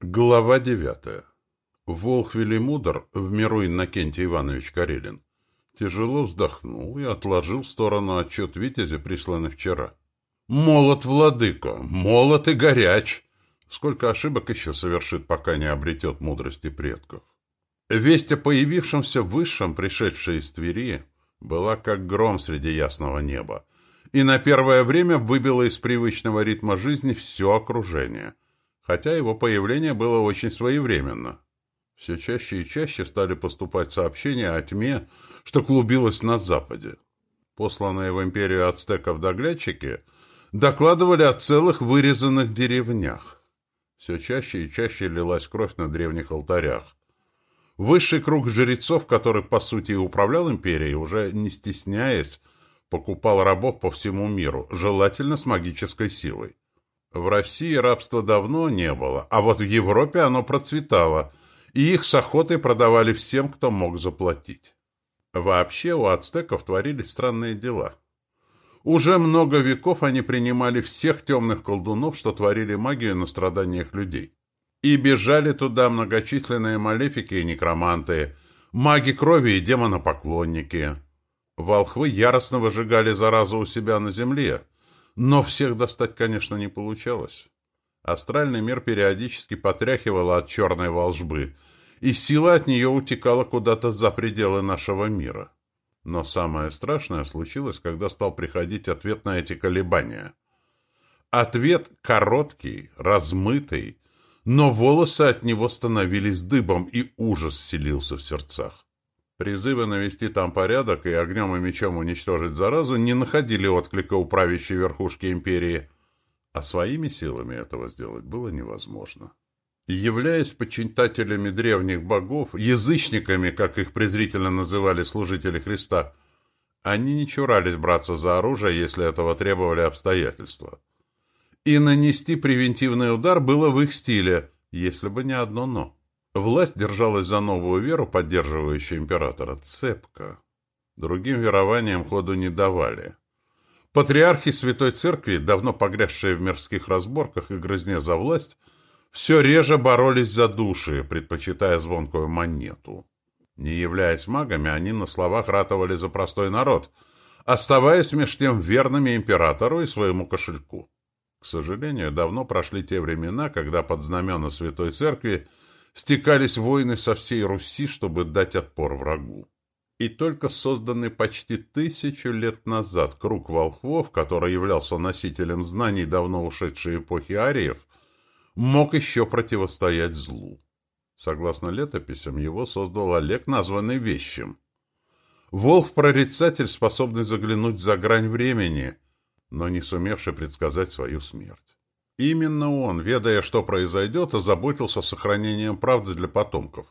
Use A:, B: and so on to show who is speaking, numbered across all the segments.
A: Глава девятая. Волх Велимудр, в миру Иннокентий Иванович Карелин, тяжело вздохнул и отложил в сторону отчет Витязя, присланный вчера. «Молот, владыка! Молот и горяч!» Сколько ошибок еще совершит, пока не обретет мудрости предков. Весть о появившемся высшем, пришедшей из Твери, была как гром среди ясного неба, и на первое время выбила из привычного ритма жизни все окружение, хотя его появление было очень своевременно. Все чаще и чаще стали поступать сообщения о тьме, что клубилась на западе. Посланные в империю ацтеков доглядчики докладывали о целых вырезанных деревнях. Все чаще и чаще лилась кровь на древних алтарях. Высший круг жрецов, который, по сути, и управлял империей, уже не стесняясь, покупал рабов по всему миру, желательно с магической силой. В России рабства давно не было, а вот в Европе оно процветало, и их с охотой продавали всем, кто мог заплатить. Вообще у ацтеков творились странные дела. Уже много веков они принимали всех темных колдунов, что творили магию на страданиях людей. И бежали туда многочисленные малефики и некроманты, маги крови и демонопоклонники. Волхвы яростно выжигали заразу у себя на земле, но всех достать, конечно, не получалось. Астральный мир периодически потряхивал от черной волжбы, и сила от нее утекала куда-то за пределы нашего мира. Но самое страшное случилось, когда стал приходить ответ на эти колебания. Ответ короткий, размытый, но волосы от него становились дыбом, и ужас селился в сердцах. Призывы навести там порядок и огнем и мечом уничтожить заразу не находили отклика у правящей верхушки империи, а своими силами этого сделать было невозможно. Являясь почитателями древних богов, язычниками, как их презрительно называли служители Христа, они не чурались браться за оружие, если этого требовали обстоятельства. И нанести превентивный удар было в их стиле, если бы не одно «но». Власть держалась за новую веру, поддерживающую императора, цепко. Другим верованиям ходу не давали. Патриархи Святой Церкви, давно погрязшие в мирских разборках и грызне за власть, все реже боролись за души, предпочитая звонкую монету. Не являясь магами, они на словах ратовали за простой народ, оставаясь меж тем верными императору и своему кошельку. К сожалению, давно прошли те времена, когда под знамена Святой Церкви стекались воины со всей Руси, чтобы дать отпор врагу. И только созданный почти тысячу лет назад круг волхвов, который являлся носителем знаний давно ушедшей эпохи ариев, мог еще противостоять злу. Согласно летописям, его создал Олег, названный Вещим. Волх-прорицатель, способный заглянуть за грань времени, но не сумевший предсказать свою смерть. Именно он, ведая, что произойдет, озаботился сохранением правды для потомков.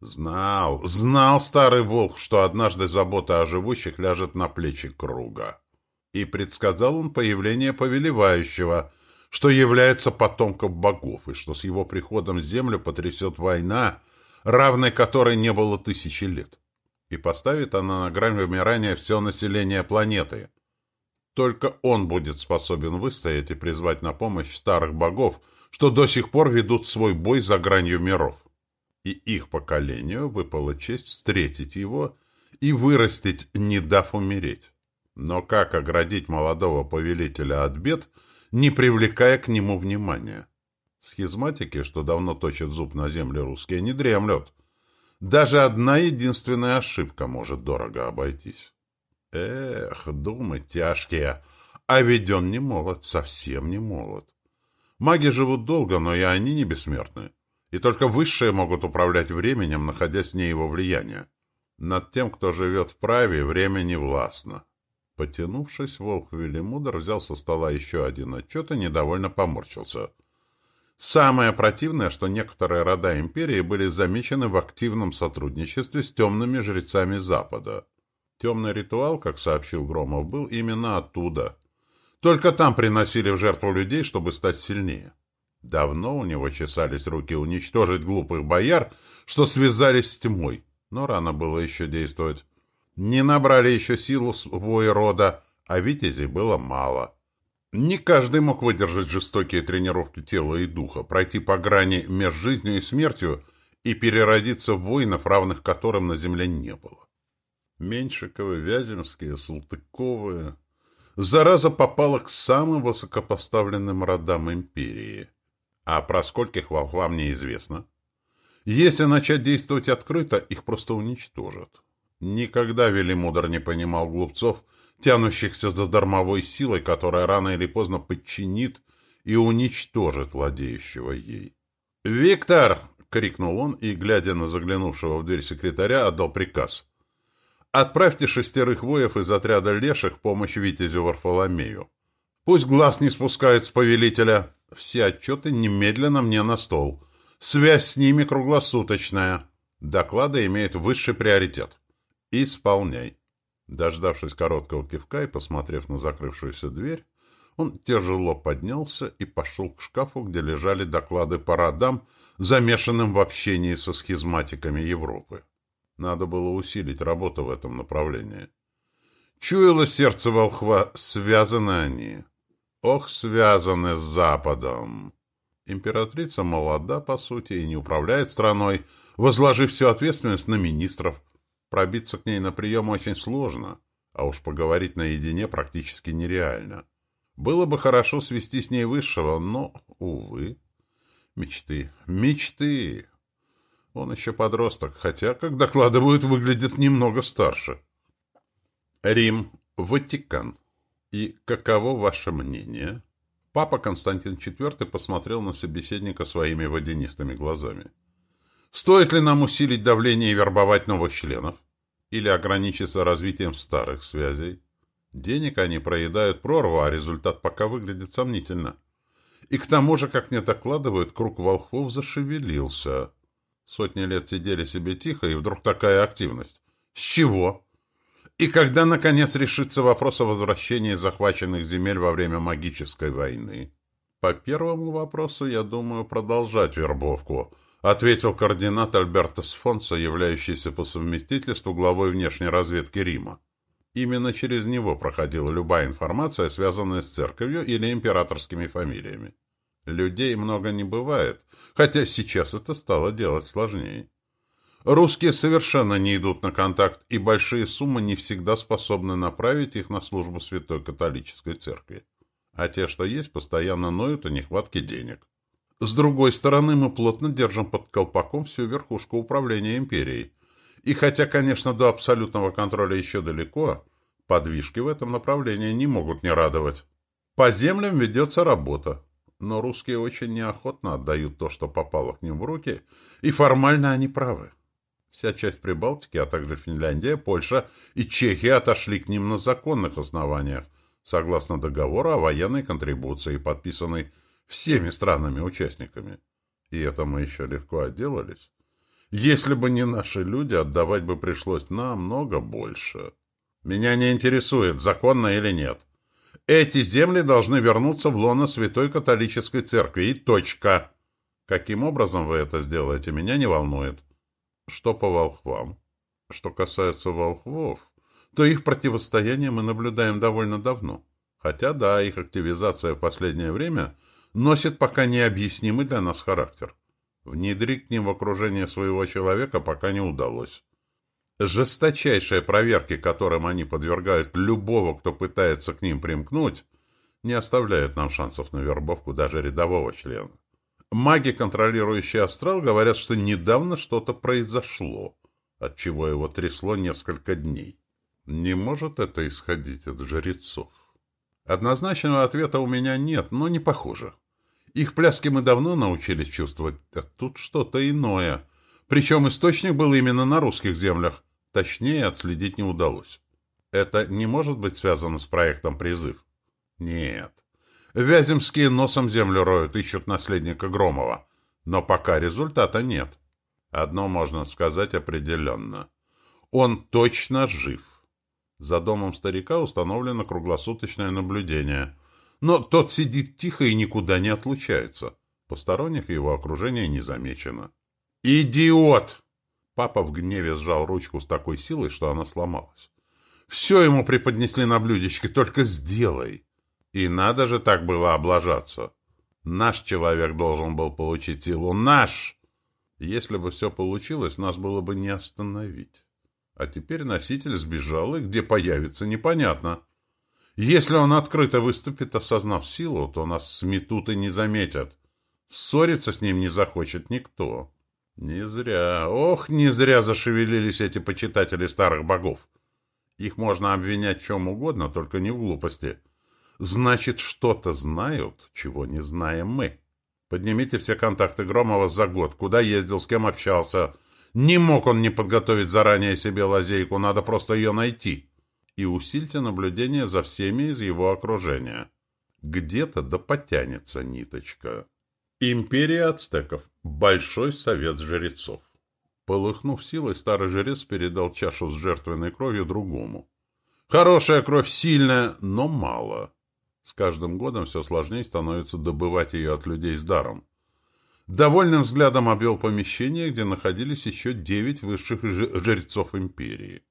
A: Знал, знал старый волк, что однажды забота о живущих ляжет на плечи круга. И предсказал он появление повелевающего, что является потомком богов, и что с его приходом землю потрясет война, равной которой не было тысячи лет. И поставит она на грань вымирания все население планеты – только он будет способен выстоять и призвать на помощь старых богов, что до сих пор ведут свой бой за гранью миров. И их поколению выпала честь встретить его и вырастить, не дав умереть. Но как оградить молодого повелителя от бед, не привлекая к нему внимания? Схизматики, что давно точат зуб на земле русские, не дремлют. Даже одна единственная ошибка может дорого обойтись. Эх, думы тяжкие. А ведь он не молод, совсем не молод. Маги живут долго, но и они не бессмертны. И только высшие могут управлять временем, находясь вне его влияния. Над тем, кто живет в праве, время не властно. Потянувшись, волк Велимудр взял со стола еще один отчет и недовольно поморщился. Самое противное, что некоторые рода империи были замечены в активном сотрудничестве с темными жрецами Запада. Темный ритуал, как сообщил Громов, был именно оттуда. Только там приносили в жертву людей, чтобы стать сильнее. Давно у него чесались руки уничтожить глупых бояр, что связались с тьмой, но рано было еще действовать. Не набрали еще силу своего рода, а витязей было мало. Не каждый мог выдержать жестокие тренировки тела и духа, пройти по грани между жизнью и смертью и переродиться в воинов, равных которым на земле не было. Меньшиковы, Вяземские, Салтыковы. Зараза попала к самым высокопоставленным родам империи. А про скольких волхвам неизвестно. Если начать действовать открыто, их просто уничтожат. Никогда Велимудр не понимал глупцов, тянущихся за дармовой силой, которая рано или поздно подчинит и уничтожит владеющего ей. «Виктор!» — крикнул он и, глядя на заглянувшего в дверь секретаря, отдал приказ. «Отправьте шестерых воев из отряда леших в помощь Витязю Варфоломею. Пусть глаз не спускает с повелителя. Все отчеты немедленно мне на стол. Связь с ними круглосуточная. Доклады имеют высший приоритет. Исполняй». Дождавшись короткого кивка и посмотрев на закрывшуюся дверь, он тяжело поднялся и пошел к шкафу, где лежали доклады по родам, замешанным в общении со схизматиками Европы. Надо было усилить работу в этом направлении. Чуяло сердце волхва, связаны они. Ох, связаны с Западом. Императрица молода, по сути, и не управляет страной, возложив всю ответственность на министров. Пробиться к ней на прием очень сложно, а уж поговорить наедине практически нереально. Было бы хорошо свести с ней высшего, но, увы, мечты, мечты. Он еще подросток, хотя, как докладывают, выглядит немного старше. Рим, Ватикан. И каково ваше мнение? Папа Константин IV посмотрел на собеседника своими водянистыми глазами. Стоит ли нам усилить давление и вербовать новых членов? Или ограничиться развитием старых связей? Денег они проедают прорву, а результат пока выглядит сомнительно. И к тому же, как мне докладывают, круг волхвов зашевелился. Сотни лет сидели себе тихо, и вдруг такая активность. С чего? И когда, наконец, решится вопрос о возвращении захваченных земель во время магической войны? По первому вопросу, я думаю, продолжать вербовку —— ответил координат Альберто Сфонса, являющийся по совместительству главой внешней разведки Рима. Именно через него проходила любая информация, связанная с церковью или императорскими фамилиями. Людей много не бывает, хотя сейчас это стало делать сложнее. Русские совершенно не идут на контакт, и большие суммы не всегда способны направить их на службу Святой Католической Церкви. А те, что есть, постоянно ноют о нехватке денег. С другой стороны, мы плотно держим под колпаком всю верхушку управления империей. И хотя, конечно, до абсолютного контроля еще далеко, подвижки в этом направлении не могут не радовать. По землям ведется работа, но русские очень неохотно отдают то, что попало к ним в руки, и формально они правы. Вся часть Прибалтики, а также Финляндия, Польша и Чехия отошли к ним на законных основаниях, согласно договору о военной контрибуции, подписанной всеми странами-участниками. И это мы еще легко отделались. Если бы не наши люди, отдавать бы пришлось намного больше. Меня не интересует, законно или нет. Эти земли должны вернуться в лоно Святой Католической Церкви. И точка. Каким образом вы это сделаете, меня не волнует. Что по волхвам? Что касается волхвов, то их противостояние мы наблюдаем довольно давно. Хотя, да, их активизация в последнее время – носит пока необъяснимый для нас характер. Внедрить к ним в окружение своего человека пока не удалось. Жесточайшие проверки, которым они подвергают любого, кто пытается к ним примкнуть, не оставляют нам шансов на вербовку даже рядового члена. Маги, контролирующие астрал, говорят, что недавно что-то произошло, от чего его трясло несколько дней. Не может это исходить от жрецов? Однозначного ответа у меня нет, но не похоже. Их пляски мы давно научились чувствовать, а тут что-то иное. Причем источник был именно на русских землях. Точнее, отследить не удалось. Это не может быть связано с проектом «Призыв»? Нет. Вяземские носом землю роют, ищут наследника Громова. Но пока результата нет. Одно можно сказать определенно. Он точно жив. За домом старика установлено круглосуточное наблюдение – но тот сидит тихо и никуда не отлучается. Посторонних его окружения не замечено. «Идиот!» Папа в гневе сжал ручку с такой силой, что она сломалась. «Все ему преподнесли на блюдечке, только сделай!» И надо же так было облажаться. Наш человек должен был получить силу. Наш! Если бы все получилось, нас было бы не остановить. А теперь носитель сбежал, и где появится, непонятно. Если он открыто выступит, осознав силу, то нас сметут и не заметят. Ссориться с ним не захочет никто. Не зря, ох, не зря зашевелились эти почитатели старых богов. Их можно обвинять в чем угодно, только не в глупости. Значит, что-то знают, чего не знаем мы. Поднимите все контакты Громова за год. Куда ездил, с кем общался. Не мог он не подготовить заранее себе лазейку, надо просто ее найти и усильте наблюдение за всеми из его окружения. Где-то да потянется ниточка. Империя ацтеков. Большой совет жрецов. Полыхнув силой, старый жрец передал чашу с жертвенной кровью другому. Хорошая кровь, сильная, но мало. С каждым годом все сложнее становится добывать ее от людей с даром. Довольным взглядом обвел помещение, где находились еще девять высших жрецов империи.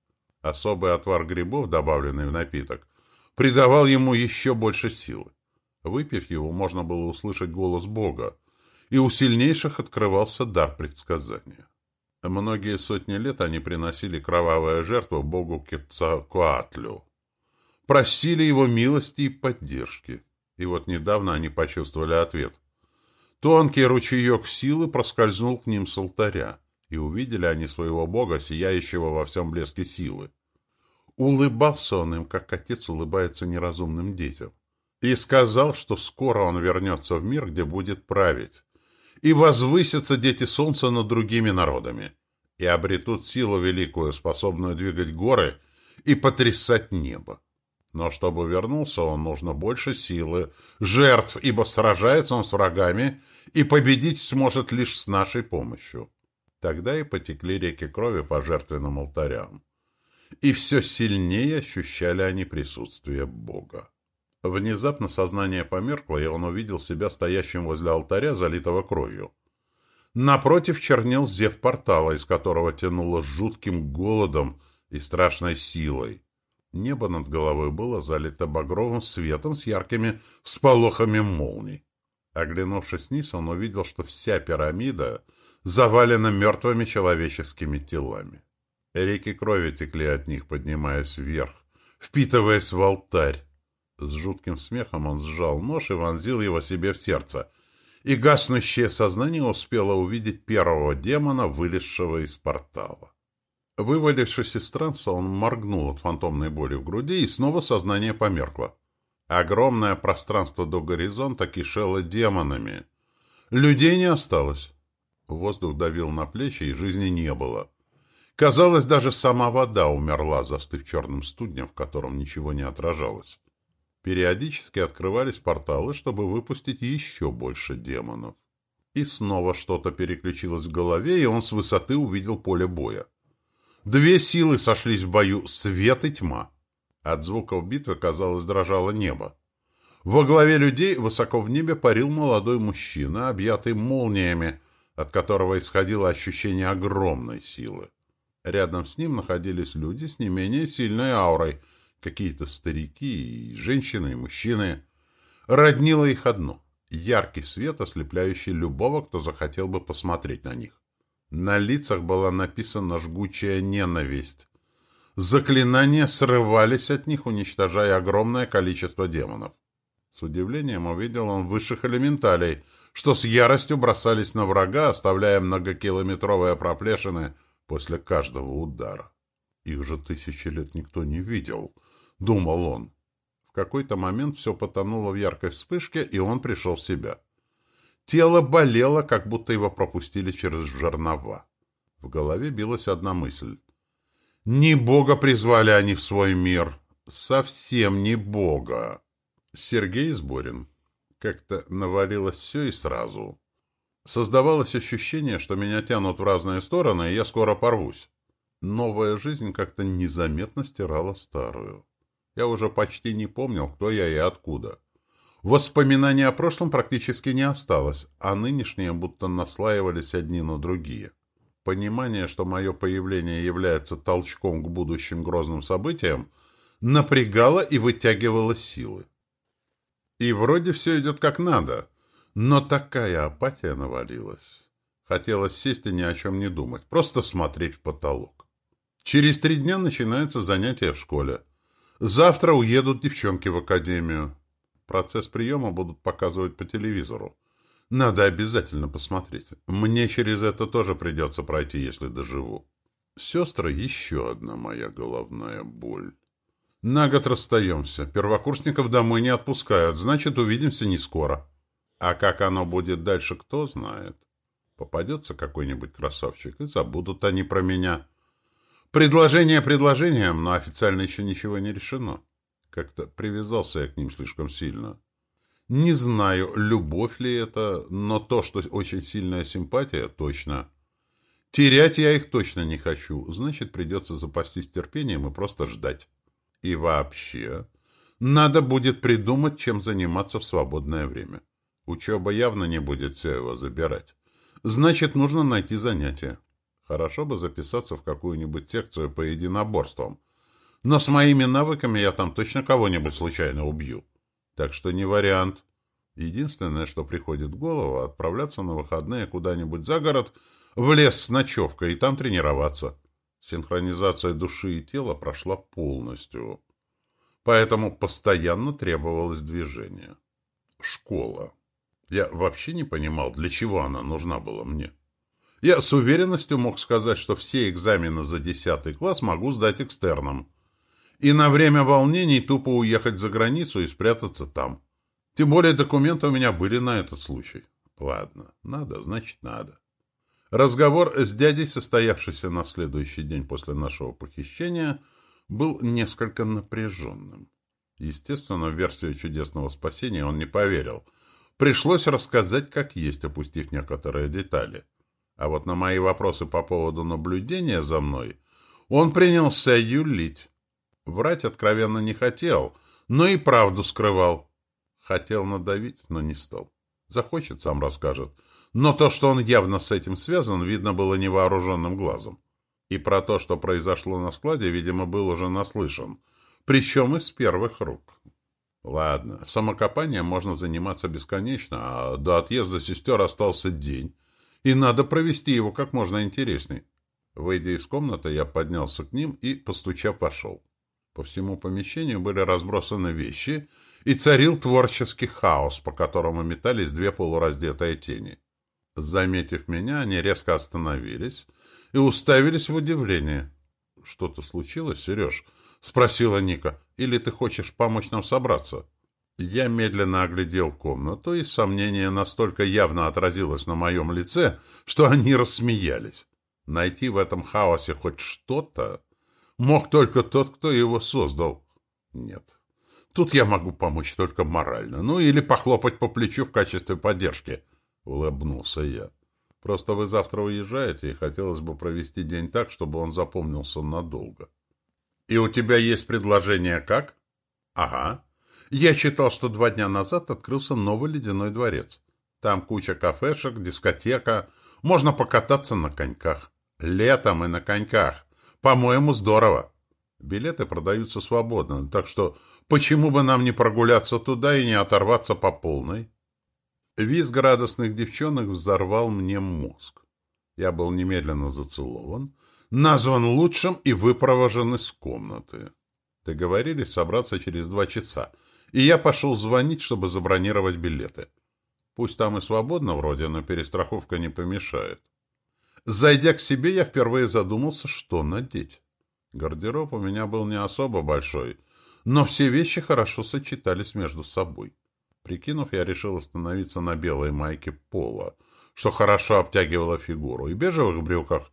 A: Особый отвар грибов, добавленный в напиток, придавал ему еще больше силы. Выпив его, можно было услышать голос Бога, и у сильнейших открывался дар предсказания. Многие сотни лет они приносили кровавые жертвы богу Кетцакуатлю. Просили его милости и поддержки. И вот недавно они почувствовали ответ. Тонкий ручеек силы проскользнул к ним с алтаря и увидели они своего бога, сияющего во всем блеске силы. Улыбался он им, как отец улыбается неразумным детям, и сказал, что скоро он вернется в мир, где будет править, и возвысятся дети солнца над другими народами, и обретут силу великую, способную двигать горы и потрясать небо. Но чтобы вернулся он, нужно больше силы, жертв, ибо сражается он с врагами и победить сможет лишь с нашей помощью. Тогда и потекли реки крови по жертвенным алтарям. И все сильнее ощущали они присутствие Бога. Внезапно сознание померкло, и он увидел себя стоящим возле алтаря, залитого кровью. Напротив чернел зев портала, из которого тянуло жутким голодом и страшной силой. Небо над головой было залито багровым светом с яркими всполохами молний. Оглянувшись вниз, он увидел, что вся пирамида — завалена мертвыми человеческими телами. Реки крови текли от них, поднимаясь вверх, впитываясь в алтарь. С жутким смехом он сжал нож и вонзил его себе в сердце, и гаснущее сознание успело увидеть первого демона, вылезшего из портала. Вывалившись из транса, он моргнул от фантомной боли в груди, и снова сознание померкло. Огромное пространство до горизонта кишело демонами. Людей не осталось. Воздух давил на плечи, и жизни не было. Казалось, даже сама вода умерла, застыв черным студнем, в котором ничего не отражалось. Периодически открывались порталы, чтобы выпустить еще больше демонов. И снова что-то переключилось в голове, и он с высоты увидел поле боя. Две силы сошлись в бою — свет и тьма. От звуков битвы, казалось, дрожало небо. Во главе людей высоко в небе парил молодой мужчина, объятый молниями, от которого исходило ощущение огромной силы. Рядом с ним находились люди с не менее сильной аурой, какие-то старики, и женщины, и мужчины. Роднило их одно — яркий свет, ослепляющий любого, кто захотел бы посмотреть на них. На лицах была написана жгучая ненависть. Заклинания срывались от них, уничтожая огромное количество демонов. С удивлением увидел он высших элементалей — что с яростью бросались на врага, оставляя многокилометровые проплешины после каждого удара. Их же тысячи лет никто не видел, думал он. В какой-то момент все потонуло в яркой вспышке, и он пришел в себя. Тело болело, как будто его пропустили через жернова. В голове билась одна мысль. Не Бога призвали они в свой мир. Совсем не Бога. Сергей Сборин как-то навалилось все и сразу. Создавалось ощущение, что меня тянут в разные стороны, и я скоро порвусь. Новая жизнь как-то незаметно стирала старую. Я уже почти не помнил, кто я и откуда. Воспоминаний о прошлом практически не осталось, а нынешние будто наслаивались одни на другие. Понимание, что мое появление является толчком к будущим грозным событиям, напрягало и вытягивало силы. И вроде все идет как надо. Но такая апатия навалилась. Хотелось сесть и ни о чем не думать, просто смотреть в потолок. Через три дня начинается занятие в школе. Завтра уедут девчонки в академию. Процесс приема будут показывать по телевизору. Надо обязательно посмотреть. Мне через это тоже придется пройти, если доживу. Сестры — еще одна моя головная боль. На год расстаемся. Первокурсников домой не отпускают, значит, увидимся не скоро. А как оно будет дальше, кто знает. Попадется какой-нибудь красавчик, и забудут они про меня. Предложение предложением, но официально еще ничего не решено. Как-то привязался я к ним слишком сильно. Не знаю, любовь ли это, но то, что очень сильная симпатия, точно. Терять я их точно не хочу, значит, придется запастись терпением и просто ждать. И вообще, надо будет придумать, чем заниматься в свободное время. Учеба явно не будет все его забирать. Значит, нужно найти занятие. Хорошо бы записаться в какую-нибудь секцию по единоборствам. Но с моими навыками я там точно кого-нибудь случайно убью. Так что не вариант. Единственное, что приходит в голову, отправляться на выходные куда-нибудь за город, в лес с ночевкой и там тренироваться. Синхронизация души и тела прошла полностью. Поэтому постоянно требовалось движение. Школа. Я вообще не понимал, для чего она нужна была мне. Я с уверенностью мог сказать, что все экзамены за 10 класс могу сдать экстерном. И на время волнений тупо уехать за границу и спрятаться там. Тем более документы у меня были на этот случай. Ладно, надо, значит надо. Разговор с дядей, состоявшийся на следующий день после нашего похищения, был несколько напряженным. Естественно, в версию чудесного спасения он не поверил. Пришлось рассказать, как есть, опустив некоторые детали. А вот на мои вопросы по поводу наблюдения за мной он принялся юлить. Врать откровенно не хотел, но и правду скрывал. Хотел надавить, но не стал. Захочет, сам расскажет. Но то, что он явно с этим связан, видно было невооруженным глазом. И про то, что произошло на складе, видимо, был уже наслышан. Причем из первых рук. Ладно, самокопанием можно заниматься бесконечно, а до отъезда сестер остался день, и надо провести его как можно интересней. Выйдя из комнаты, я поднялся к ним и, постучав, пошел. По всему помещению были разбросаны вещи, и царил творческий хаос, по которому метались две полураздетые тени. Заметив меня, они резко остановились и уставились в удивлении. — Что-то случилось, Сереж? — спросила Ника. — Или ты хочешь помочь нам собраться? Я медленно оглядел комнату, и сомнение настолько явно отразилось на моем лице, что они рассмеялись. Найти в этом хаосе хоть что-то мог только тот, кто его создал. Нет. Тут я могу помочь только морально, ну или похлопать по плечу в качестве поддержки. — улыбнулся я. «Просто вы завтра уезжаете, и хотелось бы провести день так, чтобы он запомнился надолго». «И у тебя есть предложение как?» «Ага. Я читал, что два дня назад открылся новый ледяной дворец. Там куча кафешек, дискотека, можно покататься на коньках. Летом и на коньках. По-моему, здорово. Билеты продаются свободно, так что почему бы нам не прогуляться туда и не оторваться по полной?» Визг радостных девчонок взорвал мне мозг. Я был немедленно зацелован, назван лучшим и выпровожен из комнаты. Договорились собраться через два часа, и я пошел звонить, чтобы забронировать билеты. Пусть там и свободно вроде, но перестраховка не помешает. Зайдя к себе, я впервые задумался, что надеть. Гардероб у меня был не особо большой, но все вещи хорошо сочетались между собой. Прикинув, я решил остановиться на белой майке пола, что хорошо обтягивало фигуру, и бежевых брюках.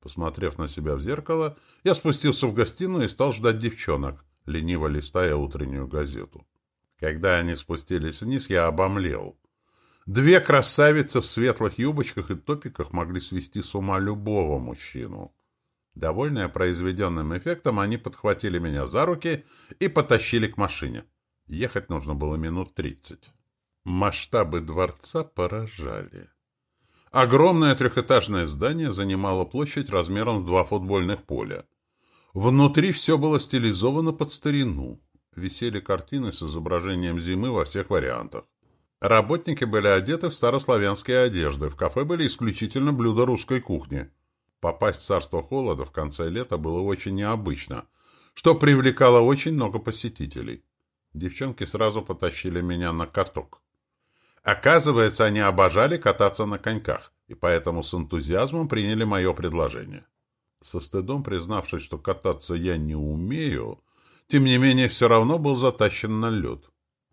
A: Посмотрев на себя в зеркало, я спустился в гостиную и стал ждать девчонок, лениво листая утреннюю газету. Когда они спустились вниз, я обомлел. Две красавицы в светлых юбочках и топиках могли свести с ума любого мужчину. Довольные произведенным эффектом, они подхватили меня за руки и потащили к машине. Ехать нужно было минут тридцать. Масштабы дворца поражали. Огромное трехэтажное здание занимало площадь размером с два футбольных поля. Внутри все было стилизовано под старину. висели картины с изображением зимы во всех вариантах. Работники были одеты в старославянские одежды, в кафе были исключительно блюда русской кухни. Попасть в царство холода в конце лета было очень необычно, что привлекало очень много посетителей. Девчонки сразу потащили меня на каток. Оказывается, они обожали кататься на коньках, и поэтому с энтузиазмом приняли мое предложение. Со стыдом признавшись, что кататься я не умею, тем не менее все равно был затащен на лед.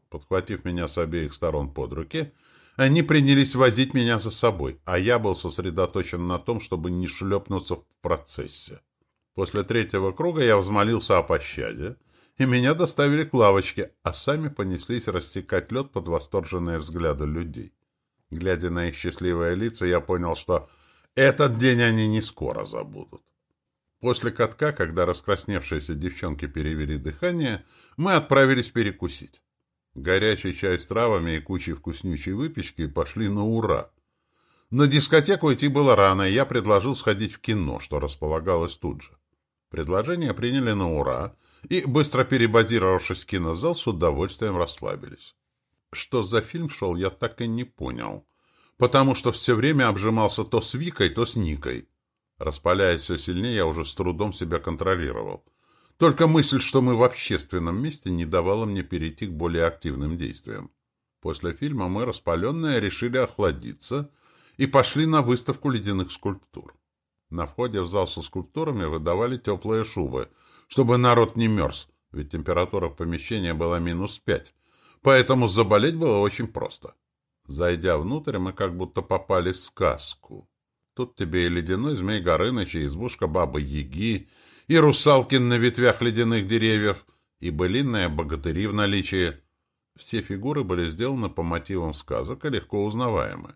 A: Подхватив меня с обеих сторон под руки, они принялись возить меня за собой, а я был сосредоточен на том, чтобы не шлепнуться в процессе. После третьего круга я взмолился о пощаде, и меня доставили к лавочке, а сами понеслись рассекать лед под восторженные взгляды людей. Глядя на их счастливые лица, я понял, что этот день они не скоро забудут. После катка, когда раскрасневшиеся девчонки перевели дыхание, мы отправились перекусить. Горячий чай с травами и кучей вкуснючей выпечки пошли на ура. На дискотеку идти было рано, и я предложил сходить в кино, что располагалось тут же. Предложение приняли на ура, и, быстро перебазировавшись в кинозал, с удовольствием расслабились. Что за фильм шел, я так и не понял, потому что все время обжимался то с Викой, то с Никой. Распаляясь все сильнее, я уже с трудом себя контролировал. Только мысль, что мы в общественном месте, не давала мне перейти к более активным действиям. После фильма мы, распаленные, решили охладиться и пошли на выставку ледяных скульптур. На входе в зал со скульптурами выдавали теплые шубы, чтобы народ не мерз, ведь температура в помещении была минус пять, поэтому заболеть было очень просто. Зайдя внутрь, мы как будто попали в сказку. Тут тебе и ледяной змей Горыныч, и избушка Бабы-Яги, и русалкин на ветвях ледяных деревьев, и былинные богатыри в наличии. Все фигуры были сделаны по мотивам сказок и легко узнаваемы.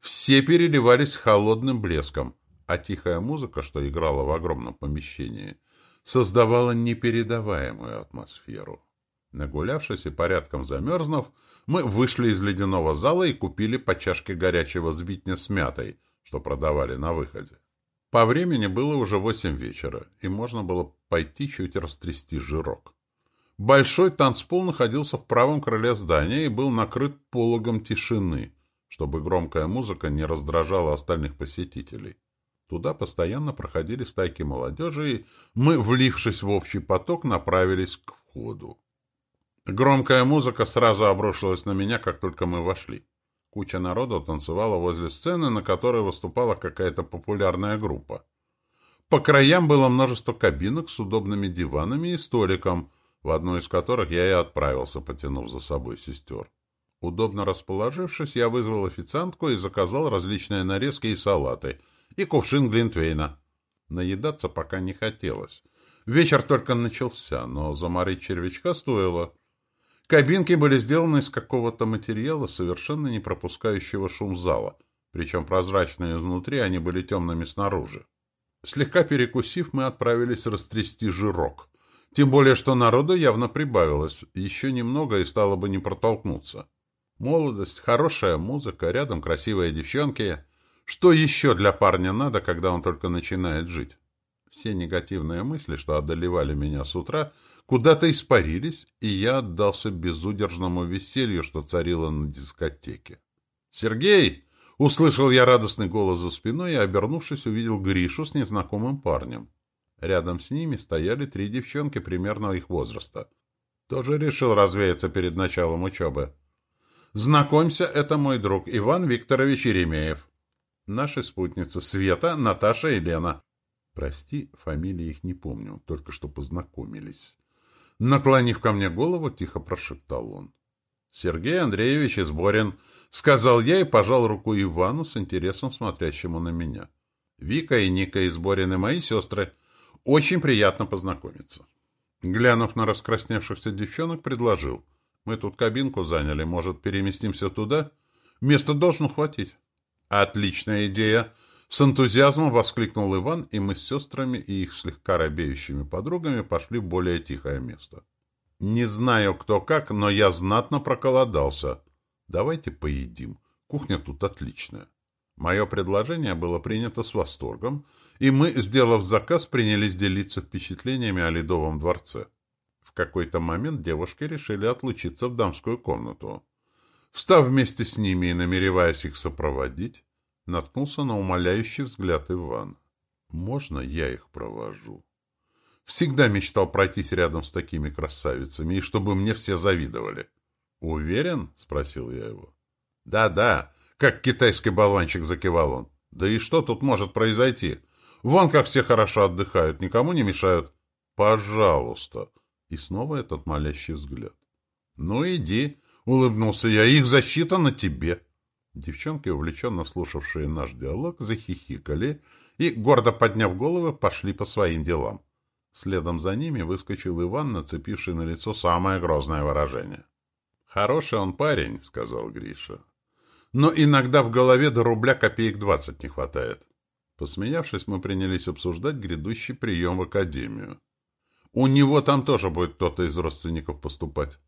A: Все переливались холодным блеском, а тихая музыка, что играла в огромном помещении, создавала непередаваемую атмосферу. Нагулявшись и порядком замерзнув, мы вышли из ледяного зала и купили по чашке горячего сбитня с мятой, что продавали на выходе. По времени было уже восемь вечера, и можно было пойти чуть растрясти жирок. Большой танцпол находился в правом крыле здания и был накрыт пологом тишины, чтобы громкая музыка не раздражала остальных посетителей. Туда постоянно проходили стайки молодежи, и мы, влившись в общий поток, направились к входу. Громкая музыка сразу обрушилась на меня, как только мы вошли. Куча народу танцевала возле сцены, на которой выступала какая-то популярная группа. По краям было множество кабинок с удобными диванами и столиком, в одну из которых я и отправился, потянув за собой сестер. Удобно расположившись, я вызвал официантку и заказал различные нарезки и салаты, и кувшин глинтвейна. Наедаться пока не хотелось. Вечер только начался, но заморить червячка стоило. Кабинки были сделаны из какого-то материала, совершенно не пропускающего шум зала, причем прозрачные изнутри, они были темными снаружи. Слегка перекусив, мы отправились растрясти жирок. Тем более, что народу явно прибавилось, еще немного и стало бы не протолкнуться. Молодость, хорошая музыка, рядом красивые девчонки. Что еще для парня надо, когда он только начинает жить? Все негативные мысли, что одолевали меня с утра, куда-то испарились, и я отдался безудержному веселью, что царило на дискотеке. «Сергей!» — услышал я радостный голос за спиной и, обернувшись, увидел Гришу с незнакомым парнем. Рядом с ними стояли три девчонки примерно их возраста. Тоже решил развеяться перед началом учебы. «Знакомься, это мой друг Иван Викторович Еремеев. Наши спутницы Света, Наташа и Лена. Прости, фамилии их не помню, только что познакомились. Наклонив ко мне голову, тихо прошептал он. Сергей Андреевич Изборин, сказал я и пожал руку Ивану с интересом смотрящему на меня. Вика и Ника Изборины мои сестры. Очень приятно познакомиться. Глянув на раскрасневшихся девчонок, предложил. Мы тут кабинку заняли, может, переместимся туда? Места должно хватить. Отличная идея, с энтузиазмом воскликнул Иван, и мы с сестрами и их слегка робеющими подругами пошли в более тихое место. Не знаю, кто как, но я знатно проголодался. Давайте поедим. Кухня тут отличная. Мое предложение было принято с восторгом, и мы, сделав заказ, принялись делиться впечатлениями о Ледовом дворце. В какой-то момент девушки решили отлучиться в дамскую комнату. Встав вместе с ними и намереваясь их сопроводить, наткнулся на умоляющий взгляд Ивана. «Можно я их провожу?» Всегда мечтал пройтись рядом с такими красавицами, и чтобы мне все завидовали. «Уверен?» — спросил я его. «Да-да», — как китайский болванчик закивал он. «Да и что тут может произойти? Вон как все хорошо отдыхают, никому не мешают. Пожалуйста!» И снова этот молящий взгляд. «Ну, иди», — улыбнулся я, — «их защита на тебе». Девчонки, увлеченно слушавшие наш диалог, захихикали и, гордо подняв головы, пошли по своим делам. Следом за ними выскочил Иван, нацепивший на лицо самое грозное выражение. «Хороший он парень», — сказал Гриша. «Но иногда в голове до рубля копеек двадцать не хватает». Посмеявшись, мы принялись обсуждать грядущий прием в академию. У него там тоже будет кто-то из родственников поступать.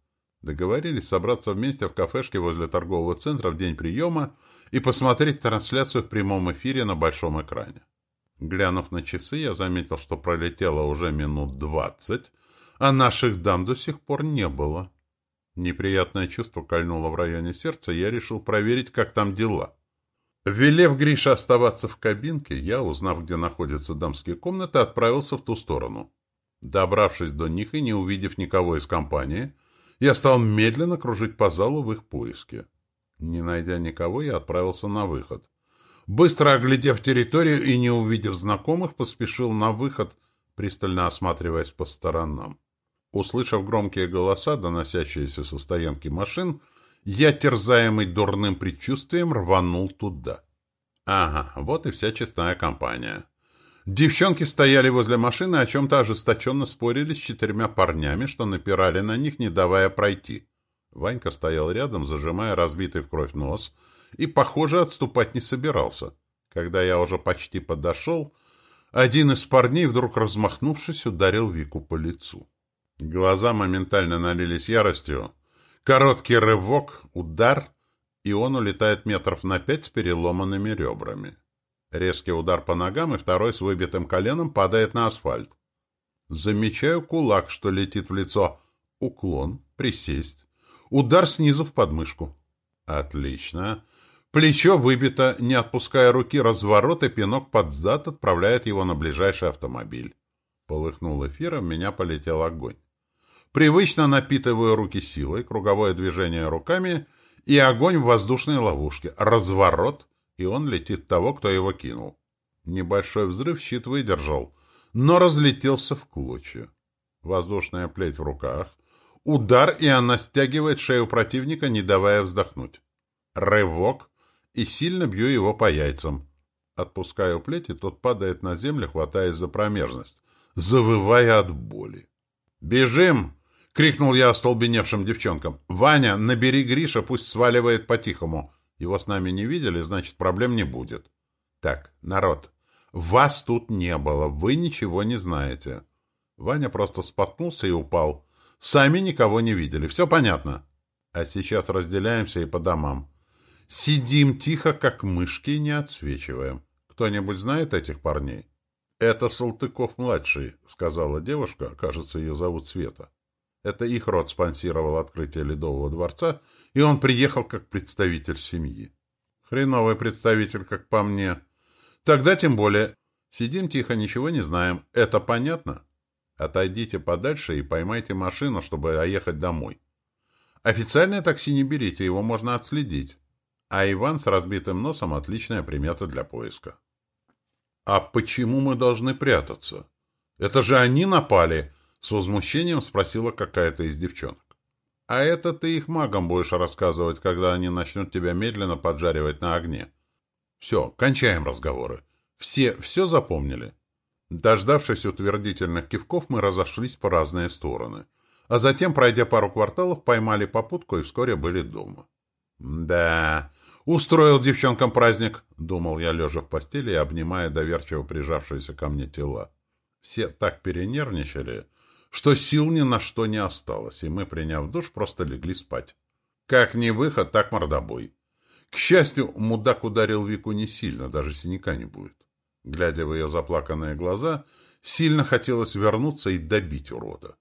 A: Договорились собраться вместе в кафешке возле торгового центра в день приема и посмотреть трансляцию в прямом эфире на большом экране. Глянув на часы, я заметил, что пролетело уже минут двадцать, а наших дам до сих пор не было. Неприятное чувство кольнуло в районе сердца, я решил проверить, как там дела. Велев Грише оставаться в кабинке, я, узнав, где находятся дамские комнаты, отправился в ту сторону. Добравшись до них и не увидев никого из компании, я стал медленно кружить по залу в их поиске. Не найдя никого, я отправился на выход. Быстро оглядев территорию и не увидев знакомых, поспешил на выход, пристально осматриваясь по сторонам. Услышав громкие голоса, доносящиеся со стоянки машин, я, терзаемый дурным предчувствием, рванул туда. Ага, вот и вся честная компания. Девчонки стояли возле машины, о чем-то ожесточенно спорили с четырьмя парнями, что напирали на них, не давая пройти. Ванька стоял рядом, зажимая разбитый в кровь нос, и, похоже, отступать не собирался. Когда я уже почти подошел, один из парней, вдруг размахнувшись, ударил Вику по лицу. Глаза моментально налились яростью. Короткий рывок, удар, и он улетает метров на пять с переломанными ребрами. Резкий удар по ногам, и второй с выбитым коленом падает на асфальт. Замечаю кулак, что летит в лицо. Уклон, присесть. Удар снизу в подмышку. Отлично. Плечо выбито, не отпуская руки, разворот и пинок под зад отправляет его на ближайший автомобиль. Полыхнул эфиром, меня полетел огонь. Привычно напитываю руки силой, круговое движение руками и огонь в воздушной ловушке. Разворот, и он летит того, кто его кинул. Небольшой взрыв щит выдержал, но разлетелся в клочья. Воздушная плеть в руках. Удар, и она стягивает шею противника, не давая вздохнуть. Рывок, и сильно бью его по яйцам. Отпускаю плеть, и тот падает на землю, хватаясь за промежность, завывая от боли. «Бежим!» — крикнул я остолбеневшим девчонкам. «Ваня, набери Гриша, пусть сваливает по-тихому. Его с нами не видели, значит, проблем не будет. Так, народ, вас тут не было, вы ничего не знаете. Ваня просто споткнулся и упал. Сами никого не видели, все понятно. А сейчас разделяемся и по домам. Сидим тихо, как мышки, и не отсвечиваем. Кто-нибудь знает этих парней? Это Салтыков-младший, сказала девушка, кажется, ее зовут Света. Это их род спонсировал открытие Ледового дворца, и он приехал как представитель семьи. Хреновый представитель, как по мне. Тогда тем более. Сидим тихо, ничего не знаем. Это понятно? Отойдите подальше и поймайте машину, чтобы доехать домой. Официальное такси не берите, его можно отследить. А Иван с разбитым носом – отличная примета для поиска. А почему мы должны прятаться? Это же они напали, с возмущением спросила какая-то из девчонок. А это ты их магам будешь рассказывать, когда они начнут тебя медленно поджаривать на огне. Все, кончаем разговоры. Все все запомнили? Дождавшись утвердительных кивков, мы разошлись по разные стороны. А затем, пройдя пару кварталов, поймали попутку и вскоре были дома. «Да, устроил девчонкам праздник», — думал я, лежа в постели и обнимая доверчиво прижавшиеся ко мне тела. Все так перенервничали, что сил ни на что не осталось, и мы, приняв душ, просто легли спать. Как ни выход, так мордобой. К счастью, мудак ударил Вику не сильно, даже синяка не будет. Глядя в ее заплаканные глаза, сильно хотелось вернуться и добить урода.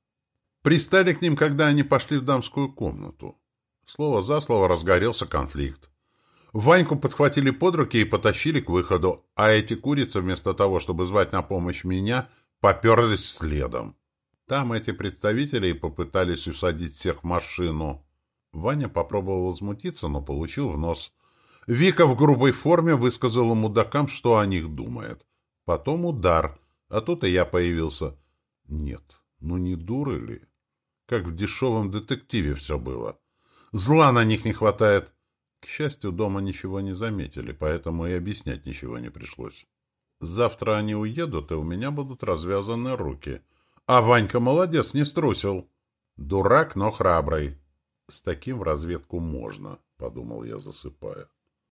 A: Пристали к ним, когда они пошли в дамскую комнату. Слово за слово разгорелся конфликт. Ваньку подхватили под руки и потащили к выходу, а эти курицы, вместо того, чтобы звать на помощь меня, поперлись следом. Там эти представители и попытались усадить всех в машину. Ваня попробовал возмутиться, но получил в нос. Вика в грубой форме высказала мудакам, что о них думает. Потом удар, а тут и я появился. Нет, ну не дуры ли? Как в дешевом детективе все было. Зла на них не хватает. К счастью, дома ничего не заметили, поэтому и объяснять ничего не пришлось. Завтра они уедут, и у меня будут развязаны руки. А Ванька молодец, не струсил. Дурак, но храбрый. С таким в разведку можно, — подумал я, засыпая.